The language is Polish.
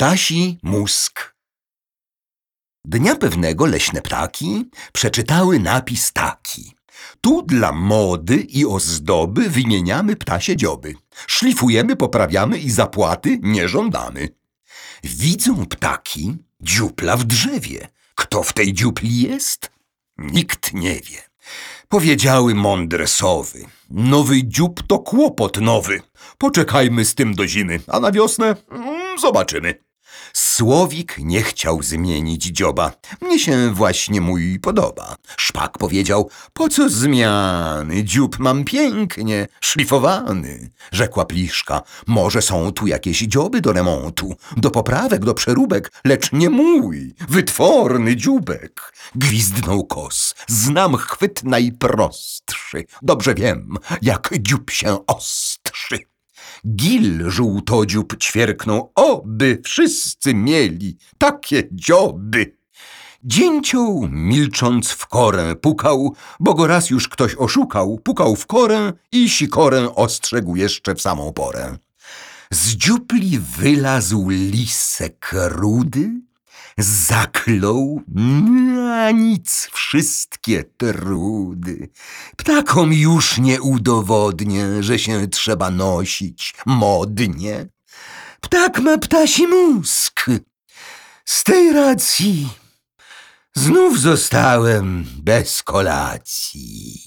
Ptasi mózg. Dnia pewnego leśne ptaki przeczytały napis taki. Tu dla mody i ozdoby wymieniamy ptasie dzioby. Szlifujemy, poprawiamy i zapłaty nie żądamy. Widzą ptaki dziupla w drzewie. Kto w tej dziupli jest? Nikt nie wie. Powiedziały mądre sowy. Nowy dziób to kłopot nowy. Poczekajmy z tym do zimy, a na wiosnę mm, zobaczymy. Słowik nie chciał zmienić dzioba. Mnie się właśnie mój podoba. Szpak powiedział, po co zmiany? Dziób mam pięknie, szlifowany. Rzekła pliszka, może są tu jakieś dzioby do remontu, do poprawek, do przeróbek, lecz nie mój, wytworny dzióbek. Gwizdnął kos, znam chwyt najprostszy. Dobrze wiem, jak dziób się ostrzy. Gil żółtodziób ćwierknął, oby wszyscy mieli takie dzioby. Dzięcioł milcząc w korę pukał, bo go raz już ktoś oszukał, pukał w korę i sikorę ostrzegł jeszcze w samą porę. Z dziupli wylazł lisek rudy, zaklął na nic wszystkie trudy. Ptakom już nie udowodnię, że się trzeba nosić modnie. Ptak ma ptasi mózg. Z tej racji znów zostałem bez kolacji.